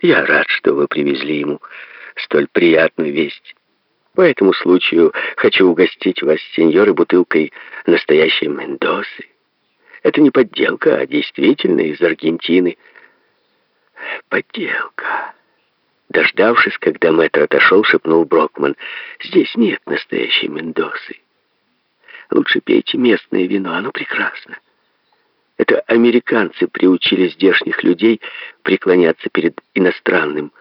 Я рад, что вы привезли ему столь приятную весть. По этому случаю хочу угостить вас, сеньоры, бутылкой настоящей Мендосы. Это не подделка, а действительно из Аргентины. Подделка. Дождавшись, когда мэтр отошел, шепнул Брокман. Здесь нет настоящей Мендосы. Лучше пейте местное вино, оно прекрасно. Это американцы приучили здешних людей преклоняться перед иностранным.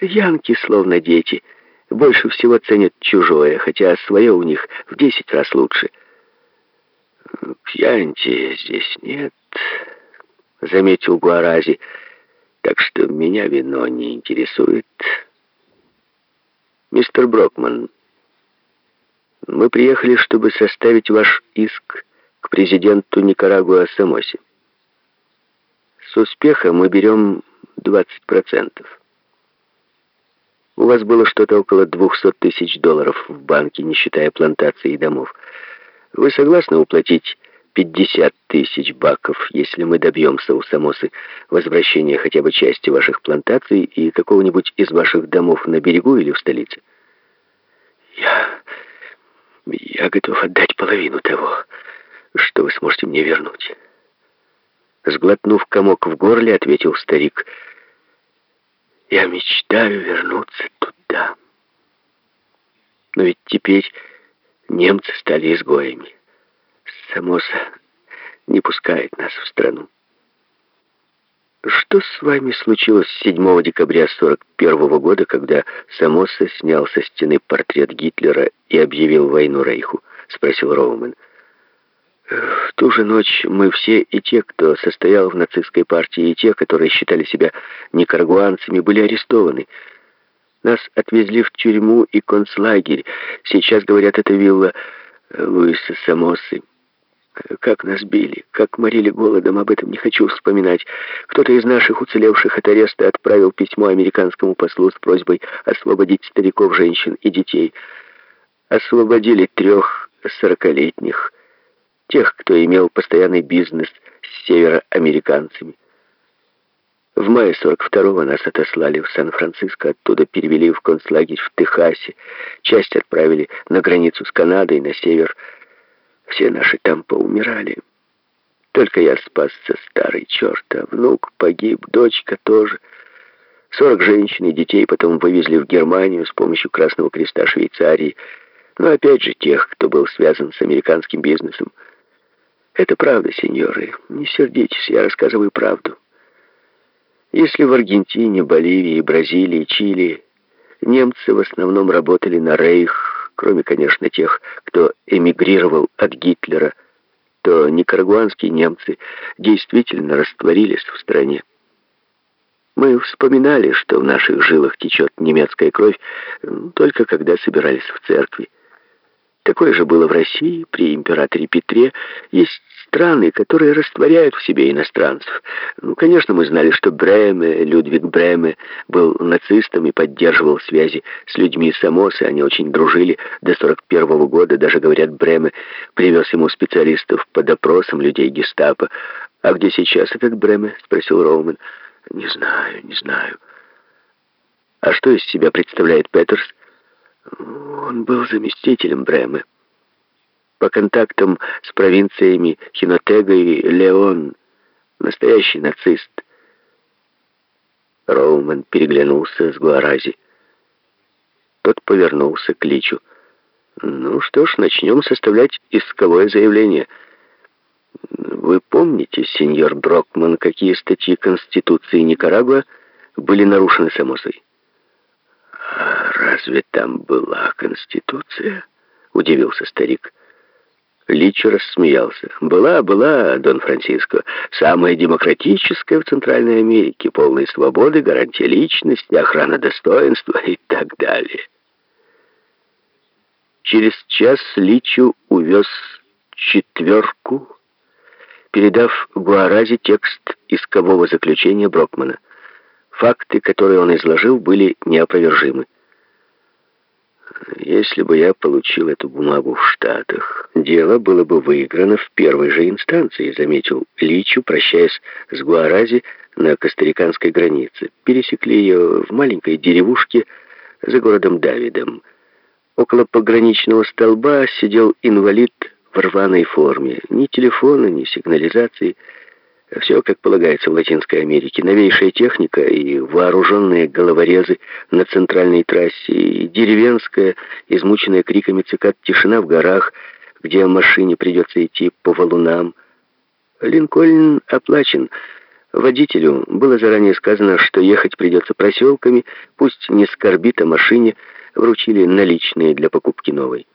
Янки, словно дети, больше всего ценят чужое, хотя свое у них в десять раз лучше. «Кьянти здесь нет», — заметил Гуарази, «так что меня вино не интересует». «Мистер Брокман, мы приехали, чтобы составить ваш иск к президенту Никарагуа Самосе. С успеха мы берем 20%. У вас было что-то около 200 тысяч долларов в банке, не считая плантаций и домов. Вы согласны уплатить 50 тысяч баков, если мы добьемся у Самосы возвращения хотя бы части ваших плантаций и какого-нибудь из ваших домов на берегу или в столице? Я... я готов отдать половину того, сможете мне вернуть. Сглотнув комок в горле, ответил старик — я мечтаю вернуться туда. Но ведь теперь немцы стали изгоями. Самоса не пускает нас в страну. Что с вами случилось 7 декабря 41 года, когда Самоса снял со стены портрет Гитлера и объявил войну Рейху? Спросил Роумен. В ту же ночь мы все, и те, кто состоял в нацистской партии, и те, которые считали себя никарагуанцами, были арестованы. Нас отвезли в тюрьму и концлагерь. Сейчас, говорят, это вилла Луиса Самосы. Как нас били, как морили голодом, об этом не хочу вспоминать. Кто-то из наших уцелевших от ареста отправил письмо американскому послу с просьбой освободить стариков, женщин и детей. Освободили трех сорокалетних тех, кто имел постоянный бизнес с североамериканцами. В мае 42-го нас отослали в Сан-Франциско, оттуда перевели в концлагерь в Техасе, часть отправили на границу с Канадой, на север. Все наши там поумирали. Только я спасся, старый черт, а внук погиб, дочка тоже. Сорок женщин и детей потом вывезли в Германию с помощью Красного Креста Швейцарии, но опять же тех, кто был связан с американским бизнесом. Это правда, сеньоры. Не сердитесь, я рассказываю правду. Если в Аргентине, Боливии, Бразилии, Чили немцы в основном работали на рейх, кроме, конечно, тех, кто эмигрировал от Гитлера, то никарагуанские немцы действительно растворились в стране. Мы вспоминали, что в наших жилах течет немецкая кровь, только когда собирались в церкви. Такое же было в России при императоре Петре. Есть страны, которые растворяют в себе иностранцев. Ну, конечно, мы знали, что Бреме, Людвиг Бреме, был нацистом и поддерживал связи с людьми Самосы. Они очень дружили до 41 -го года. Даже, говорят, Бреме привез ему специалистов по допросам людей гестапо. «А где сейчас этот Бреме?» — спросил Роумен. «Не знаю, не знаю». «А что из себя представляет Петерс?» Он был заместителем Бремы. По контактам с провинциями Хинотега и Леон. Настоящий нацист. Роуман переглянулся с Гуарази. Тот повернулся к Личу. «Ну что ж, начнем составлять исковое заявление. Вы помните, сеньор Брокман, какие статьи Конституции Никарагуа были нарушены Самосой?» «Разве там была Конституция?» — удивился старик. Личо рассмеялся. «Была, была, Дон Франциско, самая демократическая в Центральной Америке, полной свободы, гарантия личности, охрана достоинства и так далее». Через час Личу увез четверку, передав Гуаразе текст искового заключения Брокмана. Факты, которые он изложил, были неопровержимы. Если бы я получил эту бумагу в Штатах, дело было бы выиграно в первой же инстанции, заметил Личу, прощаясь с Гуарази на костариканской границе. Пересекли ее в маленькой деревушке за городом Давидом. Около пограничного столба сидел инвалид в рваной форме. Ни телефона, ни сигнализации. Все, как полагается в Латинской Америке. Новейшая техника и вооруженные головорезы на центральной трассе, и деревенская, измученная криками цикад тишина в горах, где машине придется идти по валунам. Линкольн оплачен. Водителю было заранее сказано, что ехать придется проселками, пусть не скорбит о машине, вручили наличные для покупки новой.